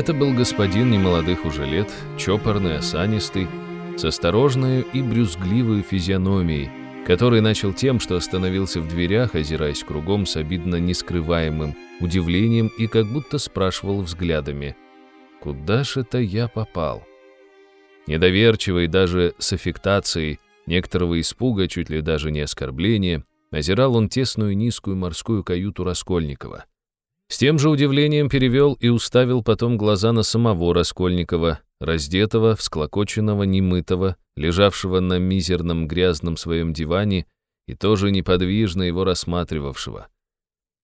Это был господин немолодых уже лет, чопорный, осанистый, с осторожной и брюзгливой физиономией, который начал тем, что остановился в дверях, озираясь кругом с обидно нескрываемым удивлением и как будто спрашивал взглядами, «Куда же это я попал?» Недоверчивый даже с аффектацией некоторого испуга, чуть ли даже не оскорбления, озирал он тесную низкую морскую каюту Раскольникова. С тем же удивлением перевел и уставил потом глаза на самого Раскольникова, раздетого, всклокоченного, немытого, лежавшего на мизерном грязном своем диване и тоже неподвижно его рассматривавшего.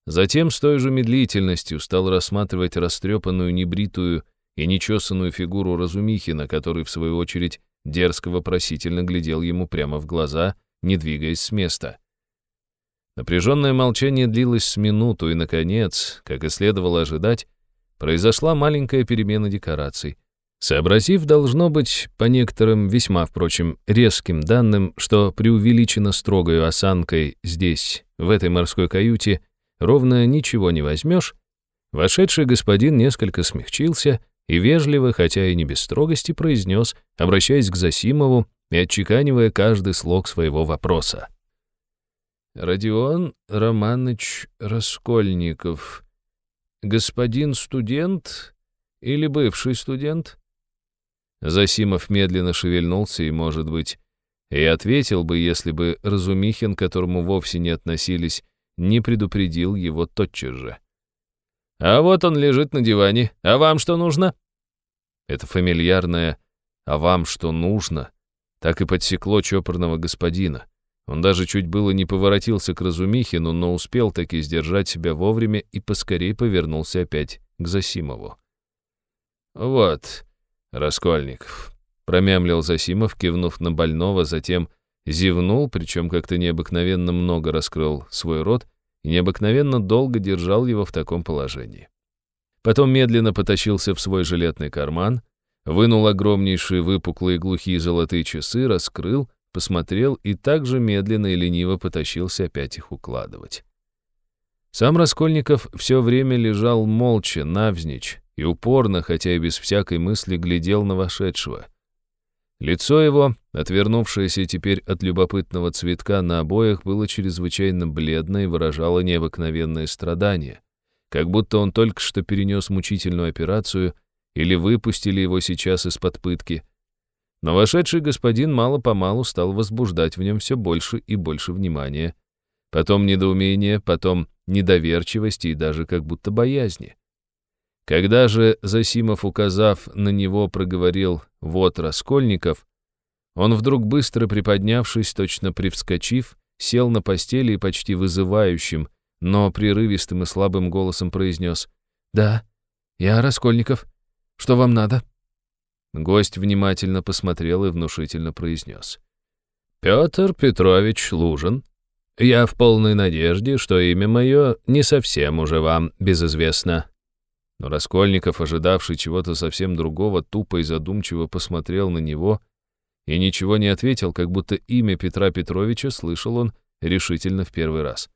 Затем с той же медлительностью стал рассматривать растрепанную, небритую и нечесанную фигуру Разумихина, который, в свою очередь, дерзко-вопросительно глядел ему прямо в глаза, не двигаясь с места. Напряженное молчание длилось с минуту, и, наконец, как и следовало ожидать, произошла маленькая перемена декораций. Сообразив, должно быть, по некоторым весьма, впрочем, резким данным, что преувеличено строгой осанкой здесь, в этой морской каюте, ровно ничего не возьмешь, вошедший господин несколько смягчился и вежливо, хотя и не без строгости, произнес, обращаясь к Засимову и отчеканивая каждый слог своего вопроса. Родион Романович Раскольников. Господин студент или бывший студент? Засимов медленно шевельнулся и, может быть, и ответил бы, если бы Разумихин, к которому вовсе не относились, не предупредил его тотчас же. «А вот он лежит на диване. А вам что нужно?» Это фамильярное «а вам что нужно» так и подсекло чопорного господина. Он даже чуть было не поворотился к Разумихину, но успел таки сдержать себя вовремя и поскорей повернулся опять к Засимову. «Вот, Раскольников», — промямлил Засимов, кивнув на больного, затем зевнул, причем как-то необыкновенно много раскрыл свой рот и необыкновенно долго держал его в таком положении. Потом медленно потащился в свой жилетный карман, вынул огромнейшие выпуклые глухие золотые часы, раскрыл — посмотрел и также медленно и лениво потащился опять их укладывать. Сам Раскольников все время лежал молча, навзничь, и упорно, хотя и без всякой мысли, глядел на вошедшего. Лицо его, отвернувшееся теперь от любопытного цветка на обоях, было чрезвычайно бледно и выражало необыкновенное страдание, как будто он только что перенес мучительную операцию или выпустили его сейчас из-под пытки — но вошедший господин мало-помалу стал возбуждать в нем все больше и больше внимания. Потом недоумение, потом недоверчивости и даже как будто боязни. Когда же Засимов, указав на него, проговорил «Вот Раскольников», он вдруг быстро приподнявшись, точно привскочив, сел на постели и почти вызывающим, но прерывистым и слабым голосом произнес «Да, я Раскольников. Что вам надо?» Гость внимательно посмотрел и внушительно произнес. «Петр Петрович Лужин. Я в полной надежде, что имя мое не совсем уже вам безызвестно». Но Раскольников, ожидавший чего-то совсем другого, тупо и задумчиво посмотрел на него и ничего не ответил, как будто имя Петра Петровича слышал он решительно в первый раз.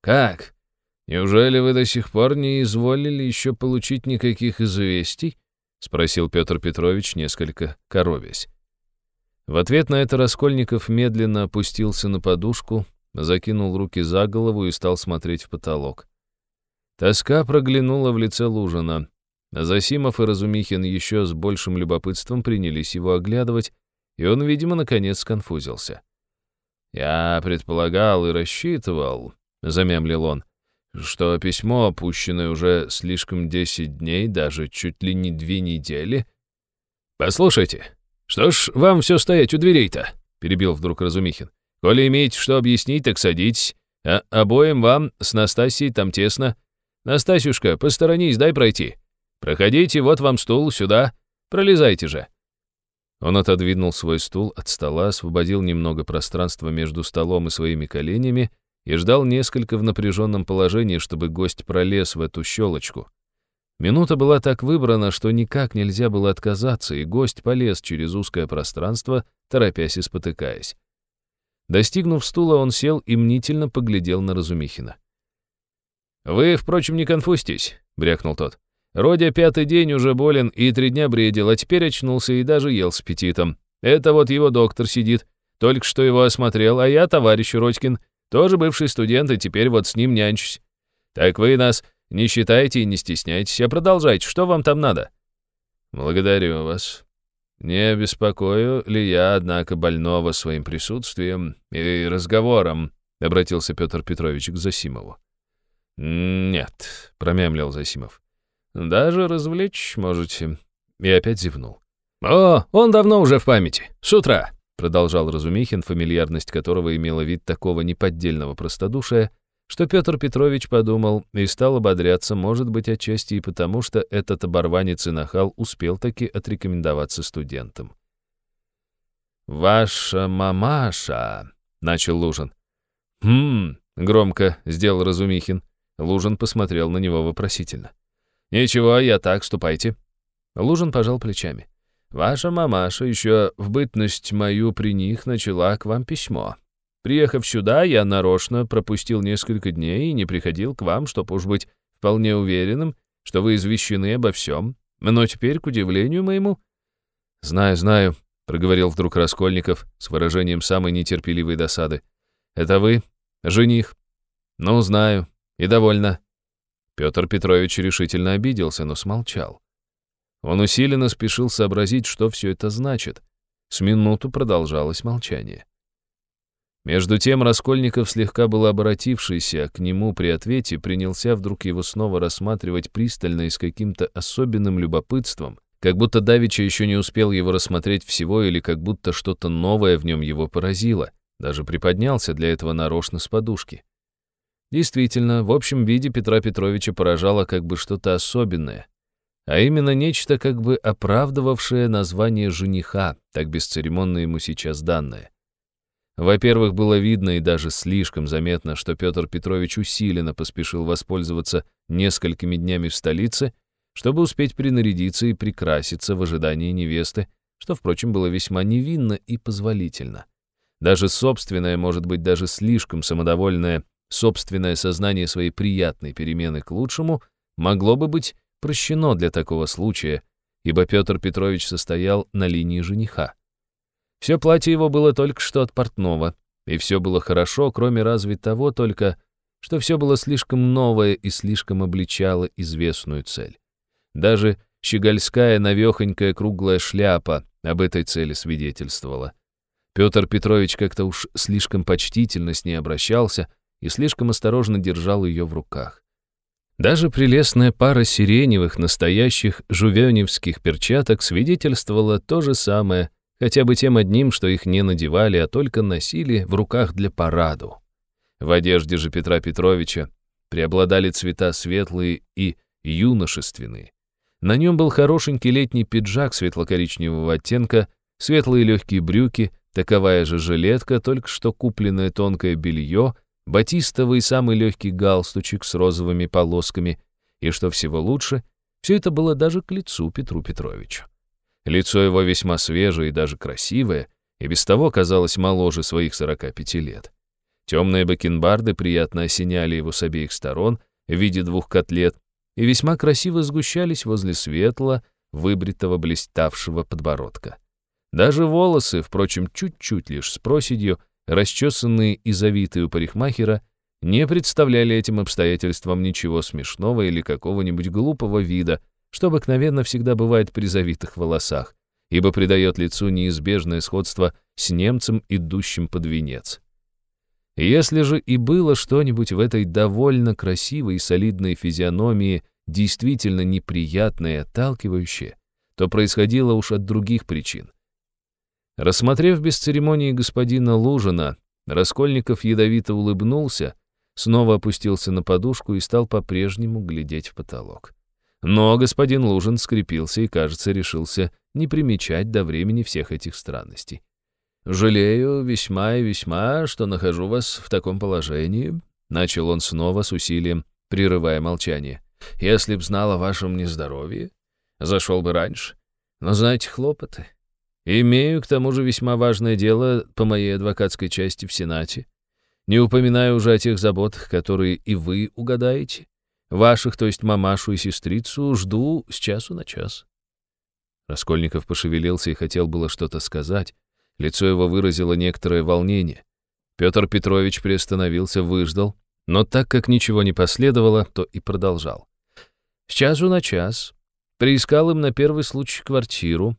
«Как? Неужели вы до сих пор не изволили еще получить никаких известий?» — спросил Петр Петрович, несколько коровясь. В ответ на это Раскольников медленно опустился на подушку, закинул руки за голову и стал смотреть в потолок. Тоска проглянула в лице Лужина. Засимов и Разумихин еще с большим любопытством принялись его оглядывать, и он, видимо, наконец сконфузился. «Я предполагал и рассчитывал», — замямлил он, что письмо, опущенное уже слишком десять дней, даже чуть ли не две недели... «Послушайте, что ж вам все стоять у дверей-то?» — перебил вдруг Разумихин. «Коли имеете что объяснить, так садитесь. А обоим вам с Настасьей там тесно. Настасюшка, посторонись, дай пройти. Проходите, вот вам стул, сюда. Пролезайте же». Он отодвинул свой стул от стола, освободил немного пространства между столом и своими коленями и ждал несколько в напряженном положении, чтобы гость пролез в эту щелочку. Минута была так выбрана, что никак нельзя было отказаться, и гость полез через узкое пространство, торопясь и спотыкаясь. Достигнув стула, он сел и мнительно поглядел на Разумихина. «Вы, впрочем, не конфустись», — брякнул тот. «Родя пятый день уже болен и три дня бредил, а теперь очнулся и даже ел с аппетитом. Это вот его доктор сидит, только что его осмотрел, а я, товарищ Родькин, тоже бывший студент, и теперь вот с ним нянчусь. Так вы нас не считайте и не стесняйтесь, а продолжайте, что вам там надо?» «Благодарю вас. Не беспокою ли я, однако, больного своим присутствием и разговором?» — обратился Петр Петрович к Засимову. «Нет», — промямлил Засимов. «Даже развлечь можете». И опять зевнул. «О, он давно уже в памяти. С утра», — продолжал Разумихин, фамильярность которого имела вид такого неподдельного простодушия, что Петр Петрович подумал и стал ободряться, может быть, отчасти и потому, что этот оборванец и нахал успел таки отрекомендоваться студентам. «Ваша мамаша», — начал Лужин. «Хм», — громко сделал Разумихин. Лужин посмотрел на него вопросительно. «Ничего, я так, ступайте». Лужин пожал плечами. «Ваша мамаша еще в бытность мою при них начала к вам письмо. Приехав сюда, я нарочно пропустил несколько дней и не приходил к вам, чтобы уж быть вполне уверенным, что вы извещены обо всем. Но теперь, к удивлению моему...» «Знаю, знаю», — проговорил вдруг Раскольников с выражением самой нетерпеливой досады. «Это вы, жених?» «Ну, знаю. И довольно». Петр Петрович решительно обиделся, но смолчал. Он усиленно спешил сообразить, что все это значит. С минуту продолжалось молчание. Между тем Раскольников, слегка был обратившийся к нему при ответе, принялся вдруг его снова рассматривать пристально и с каким-то особенным любопытством, как будто Давича еще не успел его рассмотреть всего или как будто что-то новое в нем его поразило, даже приподнялся для этого нарочно с подушки. Действительно, в общем виде Петра Петровича поражало как бы что-то особенное, а именно нечто как бы оправдывавшее название жениха, так бесцеремонно ему сейчас данное. Во-первых, было видно и даже слишком заметно, что Петр Петрович усиленно поспешил воспользоваться несколькими днями в столице, чтобы успеть принарядиться и прикраситься в ожидании невесты, что, впрочем, было весьма невинно и позволительно. Даже собственное, может быть, даже слишком самодовольное, собственное сознание своей приятной перемены к лучшему могло бы быть прощено для такого случая, ибо Петр Петрович состоял на линии жениха. Все платье его было только что от портного, и все было хорошо, кроме разве того только, что все было слишком новое и слишком обличало известную цель. Даже щегольская навехонькая круглая шляпа об этой цели свидетельствовала. Петр Петрович как-то уж слишком почтительно с ней обращался и слишком осторожно держал ее в руках. Даже прелестная пара сиреневых настоящих жувеневских перчаток свидетельствовала то же самое, хотя бы тем одним, что их не надевали, а только носили в руках для параду. В одежде же Петра Петровича преобладали цвета светлые и юношественные. На нем был хорошенький летний пиджак светло-коричневого оттенка, светлые легкие брюки, таковая же жилетка, только что купленное тонкое белье, батистовый самый легкий галстучек с розовыми полосками, и, что всего лучше, все это было даже к лицу Петру Петровичу. Лицо его весьма свежее и даже красивое, и без того казалось моложе своих 45 лет. Темные бакенбарды приятно осеняли его с обеих сторон в виде двух котлет и весьма красиво сгущались возле светлого, выбритого блиставшего подбородка. Даже волосы, впрочем, чуть-чуть лишь с проседью, расчесанные и завитые у парикмахера, не представляли этим обстоятельствам ничего смешного или какого-нибудь глупого вида, что обыкновенно всегда бывает при завитых волосах, ибо придает лицу неизбежное сходство с немцем, идущим под венец. Если же и было что-нибудь в этой довольно красивой и солидной физиономии действительно неприятное и отталкивающее, то происходило уж от других причин. Рассмотрев без церемонии господина Лужина, Раскольников ядовито улыбнулся, снова опустился на подушку и стал по-прежнему глядеть в потолок. Но господин Лужин скрепился и, кажется, решился не примечать до времени всех этих странностей. «Жалею весьма и весьма, что нахожу вас в таком положении», — начал он снова с усилием, прерывая молчание. «Если б знал о вашем нездоровье, зашел бы раньше. Но знаете, хлопоты. Имею, к тому же, весьма важное дело по моей адвокатской части в Сенате. Не упоминаю уже о тех заботах, которые и вы угадаете. Ваших, то есть мамашу и сестрицу, жду с часу на час». Раскольников пошевелился и хотел было что-то сказать. Лицо его выразило некоторое волнение. Петр Петрович приостановился, выждал, но так как ничего не последовало, то и продолжал. С часу на час приискал им на первый случай квартиру.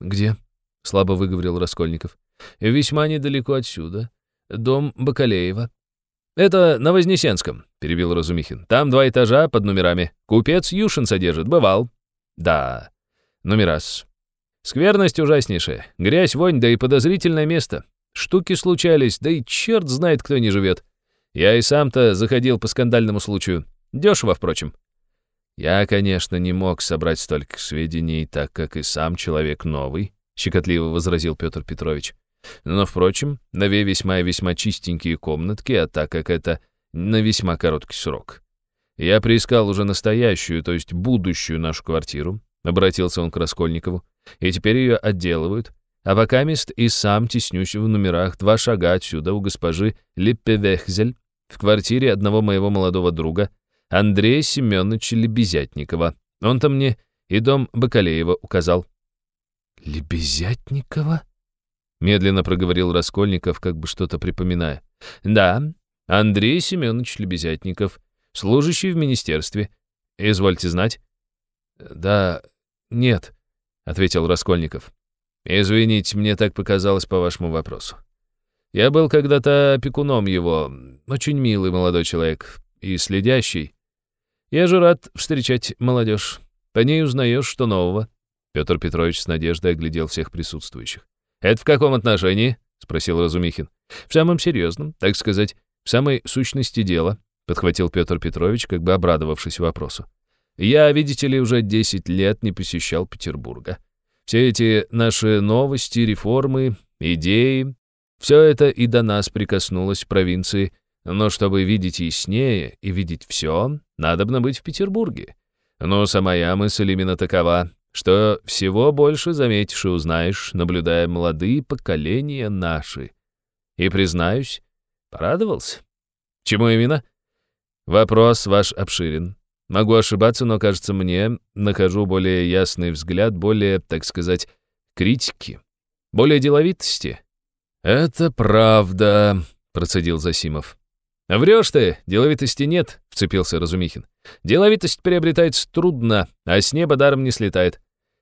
«Где?» — слабо выговорил Раскольников. «Весьма недалеко отсюда. Дом Бакалеева». «Это на Вознесенском», — перебил Разумихин. «Там два этажа под номерами. Купец Юшин содержит. Бывал». «Да. Номерас. Скверность ужаснейшая. Грязь, вонь, да и подозрительное место. Штуки случались, да и черт знает, кто не живет. Я и сам-то заходил по скандальному случаю. Дешево, впрочем. Я, конечно, не мог собрать столько сведений, так как и сам человек новый, щекотливо возразил Петр Петрович. Но, впрочем, на две весьма и весьма чистенькие комнатки, а так как это на весьма короткий срок. Я приискал уже настоящую, то есть будущую нашу квартиру, обратился он к Раскольникову, и теперь ее отделывают, а пока мест и сам теснюсь в номерах два шага отсюда у госпожи Липпевехзель в квартире одного моего молодого друга, Андрея Семеновича Лебезятникова. Он-то мне и дом Бакалеева указал. «Лебезятникова?» Медленно проговорил Раскольников, как бы что-то припоминая. «Да, Андрей Семенович Лебезятников, служащий в министерстве. Извольте знать». «Да, нет», — ответил Раскольников. «Извините, мне так показалось по вашему вопросу. Я был когда-то опекуном его, очень милый молодой человек и следящий. Я же рад встречать молодежь. По ней узнаешь, что нового». Петр Петрович с надеждой оглядел всех присутствующих. «Это в каком отношении?» — спросил Разумихин. «В самом серьезном, так сказать, в самой сущности дела», — подхватил Петр Петрович, как бы обрадовавшись вопросу. «Я, видите ли, уже 10 лет не посещал Петербурга. Все эти наши новости, реформы, идеи, все это и до нас прикоснулось в провинции, но чтобы видеть яснее и видеть все, надобно быть в Петербурге. Но сама я мысль именно такова, что всего больше заметишь и узнаешь, наблюдая молодые поколения наши. И, признаюсь, порадовался. Чему именно? Вопрос ваш обширен. Могу ошибаться, но, кажется мне, нахожу более ясный взгляд, более, так сказать, критики, более деловитости. «Это правда», — процедил Засимов. «Врешь ты, деловитости нет», — вцепился Разумихин. «Деловитость приобретается трудно, а с неба даром не слетает.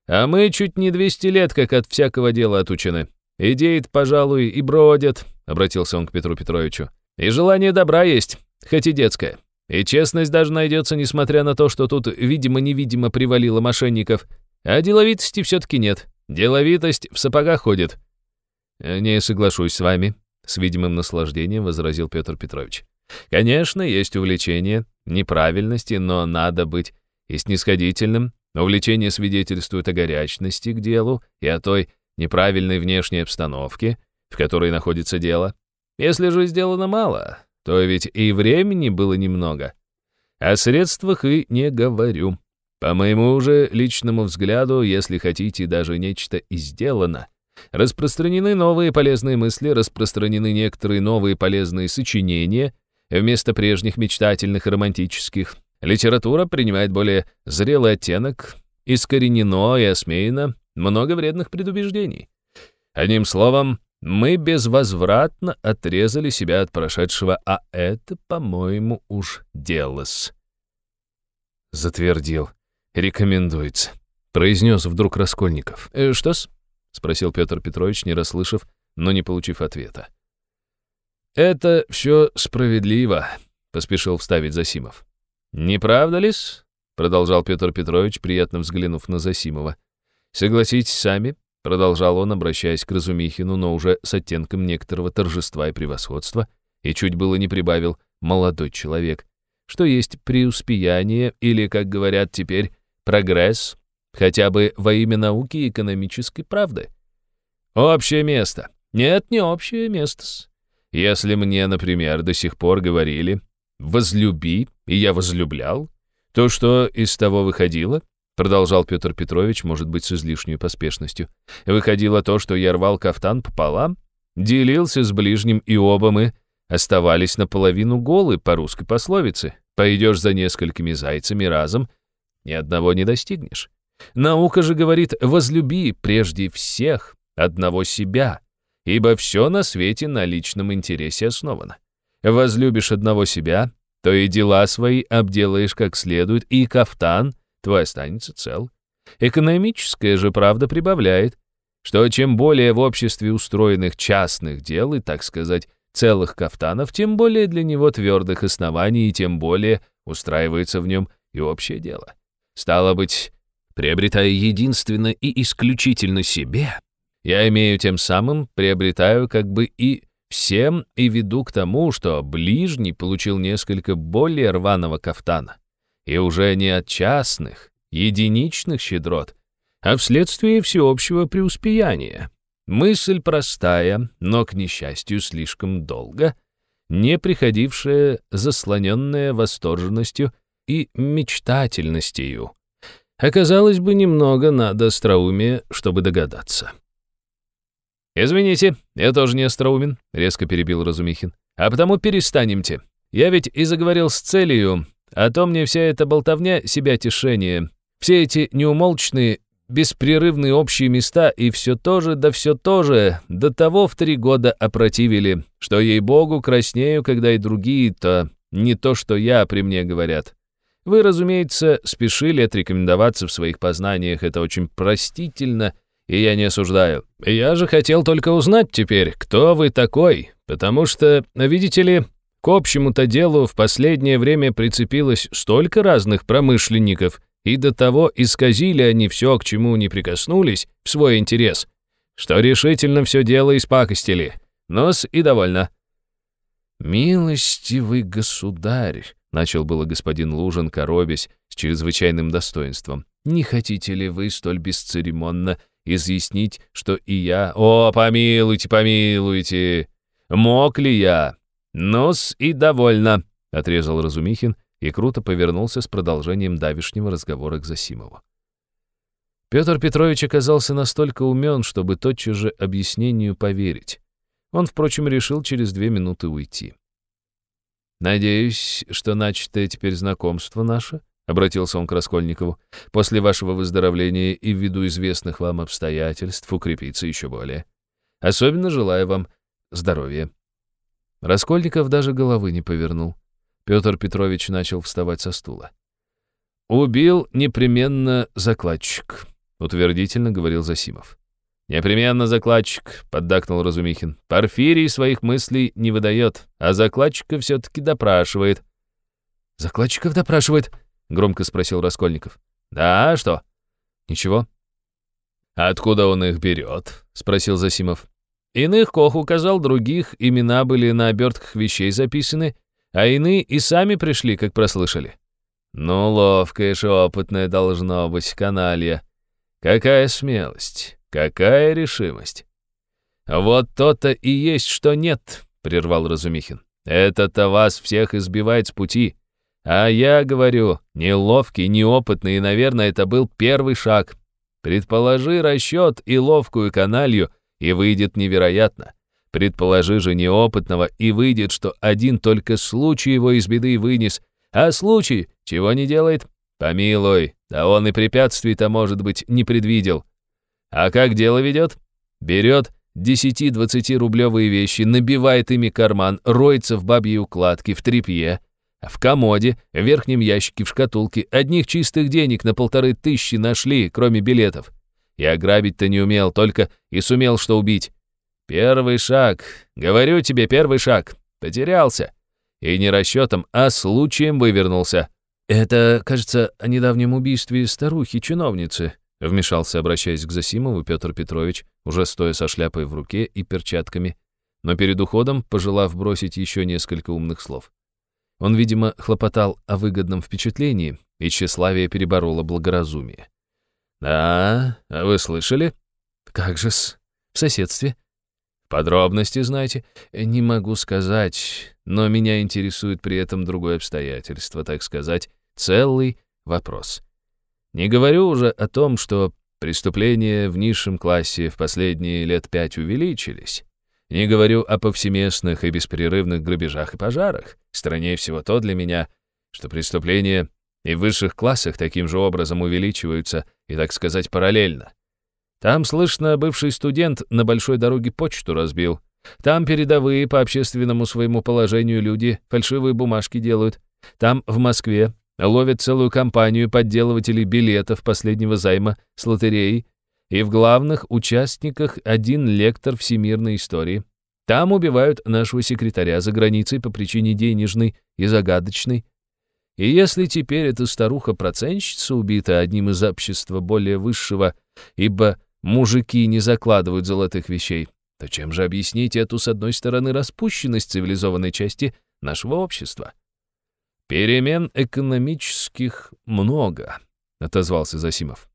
А мы чуть не 200 лет как от всякого дела отучены. идеи пожалуй, и бродят», — обратился он к Петру Петровичу. «И желание добра есть, хоть и детское. И честность даже найдется, несмотря на то, что тут видимо-невидимо привалило мошенников. А деловитости все-таки нет. Деловитость в сапогах ходит». «Э, «Не соглашусь с вами», — с видимым наслаждением возразил Петр Петрович. «Конечно, есть увлечение, неправильности, но надо быть и снисходительным. Увлечение свидетельствует о горячности к делу и о той неправильной внешней обстановке, в которой находится дело. Если же сделано мало, то ведь и времени было немного. О средствах и не говорю. По моему уже личному взгляду, если хотите, даже нечто и сделано. Распространены новые полезные мысли, распространены некоторые новые полезные сочинения, вместо прежних мечтательных и романтических. Литература принимает более зрелый оттенок, искоренено и осмеяно много вредных предубеждений. Одним словом, мы безвозвратно отрезали себя от прошедшего, а это, по-моему, уж делос. Затвердил. Рекомендуется. Произнес вдруг Раскольников. «Э, «Что-с?» — спросил Петр Петрович, не расслышав, но не получив ответа. «Это все справедливо», — поспешил вставить Засимов. «Не правда ли-с?» — продолжал Петр Петрович, приятно взглянув на Засимова. «Согласитесь сами, Продолжал он, обращаясь к Разумихину, но уже с оттенком некоторого торжества и превосходства, и чуть было не прибавил «молодой человек», что есть преуспеяние или, как говорят теперь, прогресс, хотя бы во имя науки и экономической правды. Общее место. Нет, не общее место. Если мне, например, до сих пор говорили «возлюби», и я возлюблял, то что из того выходило? продолжал Петр Петрович, может быть, с излишней поспешностью. Выходило то, что я рвал кафтан пополам, делился с ближним, и оба мы оставались наполовину голы по русской пословице. Пойдешь за несколькими зайцами разом, ни одного не достигнешь. Наука же говорит, возлюби прежде всех одного себя, ибо все на свете на личном интересе основано. Возлюбишь одного себя, то и дела свои обделаешь как следует, и кафтан твой останется цел. Экономическая же правда прибавляет, что чем более в обществе устроенных частных дел и, так сказать, целых кафтанов, тем более для него твердых оснований и тем более устраивается в нем и общее дело. Стало быть, приобретая единственно и исключительно себе, я имею тем самым, приобретаю как бы и всем и веду к тому, что ближний получил несколько более рваного кафтана. И уже не от частных, единичных щедрот, а вследствие всеобщего преуспеяния. Мысль простая, но, к несчастью, слишком долго, не приходившая, заслоненная восторженностью и мечтательностью. Оказалось бы, немного надо остроумия, чтобы догадаться. «Извините, я тоже не остроумен», — резко перебил Разумихин. «А потому перестанемте. Я ведь и заговорил с целью, а то мне вся эта болтовня себя тишение. Все эти неумолчные беспрерывные общие места и все то же, да все то же, до того в три года опротивили, что, ей-богу, краснею, когда и другие-то не то, что я, при мне говорят. Вы, разумеется, спешили отрекомендоваться в своих познаниях, это очень простительно, и я не осуждаю. Я же хотел только узнать теперь, кто вы такой, потому что, видите ли, к общему-то делу в последнее время прицепилось столько разных промышленников, и до того исказили они все, к чему не прикоснулись, в свой интерес, что решительно все дело испакостили. Нос и довольно. «Милостивый государь», — начал было господин Лужин, коробясь с чрезвычайным достоинством, «не хотите ли вы столь бесцеремонно изъяснить, что и я...» «О, помилуйте, помилуйте! Мог ли я? Нос и довольно», — отрезал Разумихин, и круто повернулся с продолжением давишнего разговора к Засимову. Петр Петрович оказался настолько умен, чтобы тотчас же объяснению поверить. Он, впрочем, решил через две минуты уйти. «Надеюсь, что начатое теперь знакомство наше, — обратился он к Раскольникову, — после вашего выздоровления и ввиду известных вам обстоятельств укрепится еще более. Особенно желаю вам здоровья». Раскольников даже головы не повернул. Петр Петрович начал вставать со стула. «Убил непременно закладчик», — утвердительно говорил Засимов. «Непременно закладчик», — поддакнул Разумихин. «Порфирий своих мыслей не выдает, а закладчика все-таки допрашивает». «Закладчиков допрашивает?» — громко спросил Раскольников. «Да, что?» «Ничего». «Откуда он их берет?» — спросил Засимов. «Иных Кох указал, других имена были на обертках вещей записаны, а иные и сами пришли, как прослышали. Ну, ловкая же опытная должно быть каналья. Какая смелость, какая решимость. Вот то-то и есть, что нет, прервал Разумихин. Это-то вас всех избивает с пути. А я говорю, неловкий, неопытный, и, наверное, это был первый шаг. Предположи расчет и ловкую каналью, и выйдет невероятно. Предположи же неопытного, и выйдет, что один только случай его из беды вынес, а случай чего не делает? Помилуй, да он и препятствий-то, может быть, не предвидел. А как дело ведет? Берет 10-20 рублевые вещи, набивает ими карман, роется в бабьей укладке, в тряпье, в комоде, в верхнем ящике, в шкатулке. Одних чистых денег на полторы тысячи нашли, кроме билетов. И ограбить-то не умел, только и сумел что убить. Первый шаг. Говорю тебе, первый шаг. Потерялся. И не расчетом, а случаем вывернулся. Это, кажется, о недавнем убийстве старухи-чиновницы, вмешался, обращаясь к Засимову, Петр Петрович, уже стоя со шляпой в руке и перчатками, но перед уходом, пожелав бросить еще несколько умных слов. Он, видимо, хлопотал о выгодном впечатлении, и тщеславие перебороло благоразумие. «Да, а вы слышали?» «Как же-с, в соседстве», Подробности знаете? Не могу сказать, но меня интересует при этом другое обстоятельство, так сказать, целый вопрос. Не говорю уже о том, что преступления в низшем классе в последние лет пять увеличились. Не говорю о повсеместных и беспрерывных грабежах и пожарах. Страннее всего то для меня, что преступления и в высших классах таким же образом увеличиваются и, так сказать, параллельно. Там, слышно, бывший студент на большой дороге почту разбил. Там передовые по общественному своему положению люди фальшивые бумажки делают. Там, в Москве, ловят целую компанию подделывателей билетов последнего займа с лотереей, и в главных участниках один лектор всемирной истории. Там убивают нашего секретаря за границей по причине денежной и загадочной. И если теперь эта старуха-проценщица убита одним из общества более высшего, ибо мужики не закладывают золотых вещей, то чем же объяснить эту, с одной стороны, распущенность цивилизованной части нашего общества? «Перемен экономических много», — отозвался Засимов.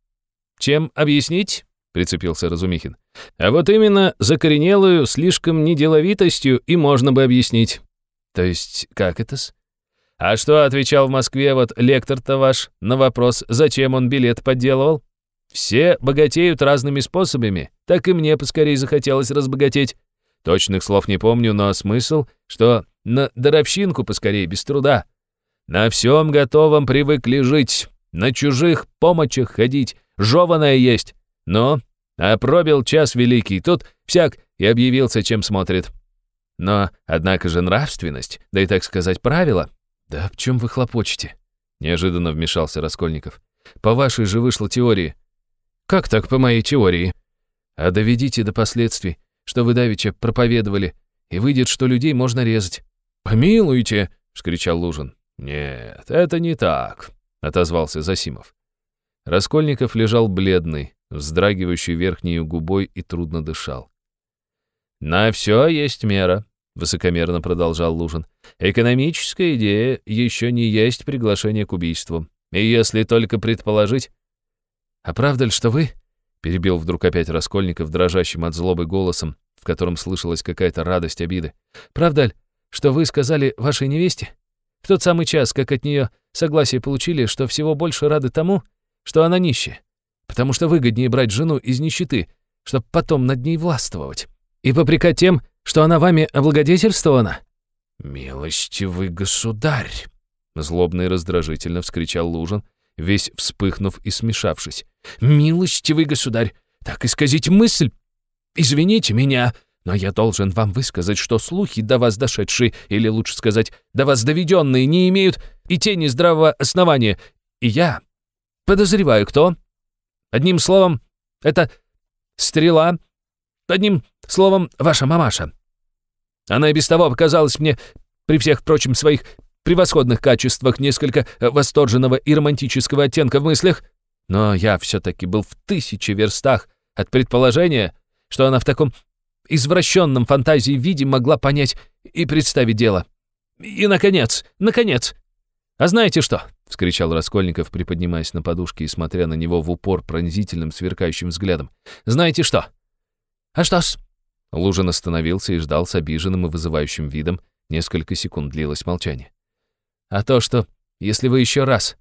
«Чем объяснить?» — прицепился Разумихин. «А вот именно закоренелую, слишком неделовитостью и можно бы объяснить». «То есть как это-с?» «А что отвечал в Москве вот лектор-то ваш на вопрос, зачем он билет подделывал?» «Все богатеют разными способами, так и мне поскорее захотелось разбогатеть. Точных слов не помню, но смысл, что на даровщинку поскорее без труда. На всем готовом привыкли жить, на чужих помощах ходить, жеваное есть. Но, а пробил час великий, тут всяк и объявился, чем смотрит. Но, однако же нравственность, да и так сказать правила. Да в чем вы хлопочете? Неожиданно вмешался Раскольников. По вашей же вышла теории. Как так по моей теории? А доведите до последствий, что вы давеча проповедовали, и выйдет, что людей можно резать. «Помилуйте!» — вскричал Лужин. «Нет, это не так», — отозвался Засимов. Раскольников лежал бледный, вздрагивающий верхней губой и трудно дышал. «На все есть мера», — высокомерно продолжал Лужин. «Экономическая идея еще не есть приглашение к убийству. И если только предположить...» «А правда ли, что вы...» — перебил вдруг опять Раскольников дрожащим от злобы голосом, в котором слышалась какая-то радость обиды. «Правда ли, что вы сказали вашей невесте? В тот самый час, как от нее согласие получили, что всего больше рады тому, что она нищая, потому что выгоднее брать жену из нищеты, чтобы потом над ней властвовать, и попрекать тем, что она вами облагодетельствована?» «Милостивый государь!» Злобно и раздражительно вскричал Лужин, весь вспыхнув и смешавшись. «Милостивый государь! Так исказить мысль! Извините меня, но я должен вам высказать, что слухи, до вас дошедшие, или лучше сказать, до вас доведенные, не имеют и тени здравого основания. И я подозреваю, кто. Одним словом, это стрела. Одним словом, ваша мамаша. Она и без того показалась мне, при всех, впрочем, своих превосходных качествах, несколько восторженного и романтического оттенка в мыслях, но я все-таки был в тысячи верстах от предположения, что она в таком извращенном фантазии виде могла понять и представить дело. И, наконец, наконец! А знаете что? — вскричал Раскольников, приподнимаясь на подушке и смотря на него в упор пронзительным сверкающим взглядом. «Знаете что?» «А что-с?» Лужин остановился и ждал с обиженным и вызывающим видом. Несколько секунд длилось молчание. «А то, что, если вы еще раз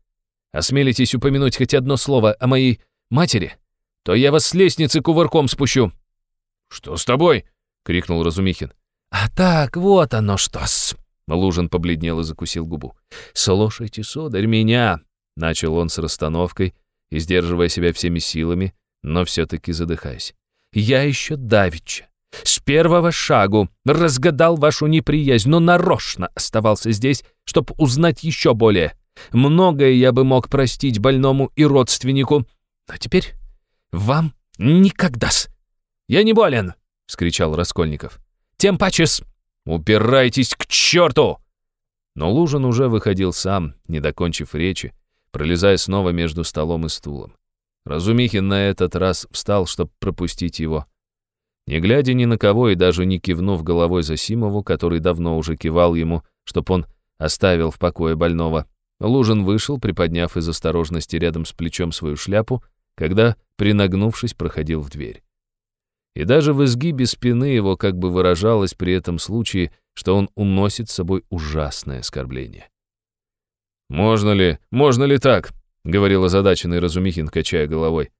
осмелитесь упомянуть хоть одно слово о моей матери, то я вас с лестницы кувырком спущу!» «Что с тобой?» — крикнул Разумихин. «А так, вот оно что-с!» Лужин побледнел и закусил губу. «Слушайте, сударь, меня!» — начал он с расстановкой и сдерживая себя всеми силами, но все-таки задыхаясь. «Я еще давеча, с первого шагу, разгадал вашу неприязнь, но нарочно оставался здесь, чтобы узнать еще более. Многое я бы мог простить больному и родственнику, а теперь вам никогда-с!» «Я не болен!» — вскричал Раскольников. «Тем паче с...» «Упирайтесь к черту!» Но Лужин уже выходил сам, не докончив речи, пролезая снова между столом и стулом. Разумихин на этот раз встал, чтобы пропустить его. Не глядя ни на кого и даже не кивнув головой Засимову, который давно уже кивал ему, чтоб он оставил в покое больного, Лужин вышел, приподняв из осторожности рядом с плечом свою шляпу, когда, принагнувшись, проходил в дверь и даже в изгибе спины его как бы выражалось при этом случае, что он уносит с собой ужасное оскорбление. «Можно ли, можно ли так?» — говорил озадаченный Разумихин, качая головой.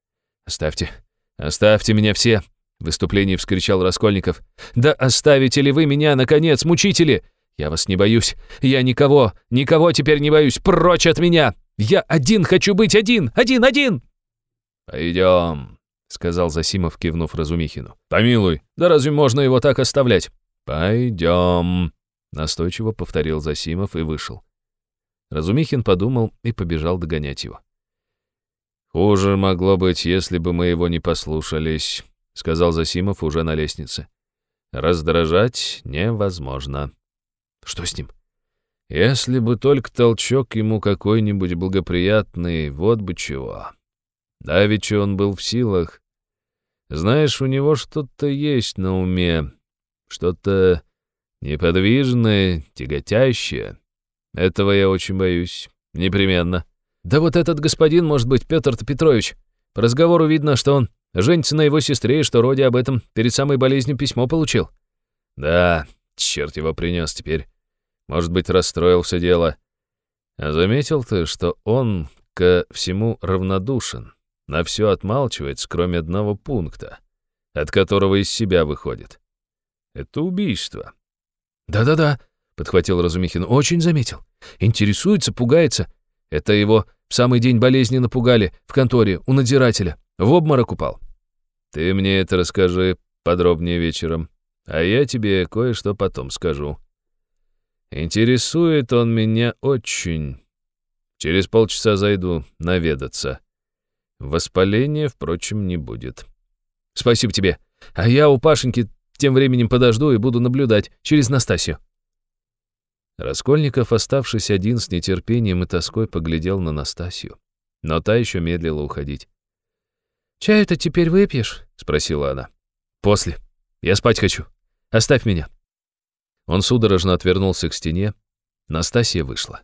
«Оставьте, оставьте меня все!» — в выступлении вскричал Раскольников. «Да оставите ли вы меня, наконец, мучители? Я вас не боюсь. Я никого, никого теперь не боюсь. Прочь от меня! Я один хочу быть один! Один, один!» «Пойдем», — сказал Засимов, кивнув Разумихину. «Помилуй, да разве можно его так оставлять?» «Пойдем», — настойчиво повторил Засимов и вышел. Разумихин подумал и побежал догонять его. «Хуже могло быть, если бы мы его не послушались», — сказал Засимов уже на лестнице. «Раздражать невозможно». «Что с ним?» «Если бы только толчок ему какой-нибудь благоприятный, вот бы чего. Давеча он был в силах. Знаешь, у него что-то есть на уме, что-то неподвижное, тяготящее. Этого я очень боюсь. Непременно. Да вот этот господин, может быть, Петр Петрович. По разговору видно, что он женится на его сестре, и что Роди об этом перед самой болезнью письмо получил. Да, черт его принес теперь. Может быть, расстроил все дело. А заметил ты, что он ко всему равнодушен, на все отмалчивается, кроме одного пункта, от которого из себя выходит. Это убийство. Да-да-да, подхватил Разумихин. «Очень заметил. Интересуется, пугается. Это его в самый день болезни напугали в конторе у надзирателя. В обморок упал». «Ты мне это расскажи подробнее вечером, а я тебе кое-что потом скажу. Интересует он меня очень. Через полчаса зайду наведаться. Воспаления, впрочем, не будет». «Спасибо тебе. А я у Пашеньки тем временем подожду и буду наблюдать через Настасью». Раскольников, оставшись один с нетерпением и тоской, поглядел на Настасью. Но та еще медлила уходить. «Чаю-то теперь выпьешь?» — спросила она. «После. Я спать хочу. Оставь меня». Он судорожно отвернулся к стене. Настасья вышла.